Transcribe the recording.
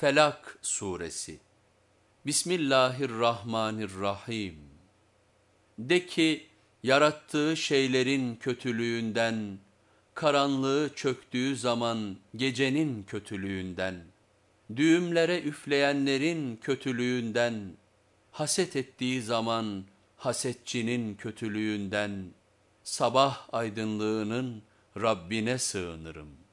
Felak Suresi Bismillahirrahmanirrahim De ki yarattığı şeylerin kötülüğünden, karanlığı çöktüğü zaman gecenin kötülüğünden, düğümlere üfleyenlerin kötülüğünden, haset ettiği zaman hasetçinin kötülüğünden, sabah aydınlığının Rabbine sığınırım.''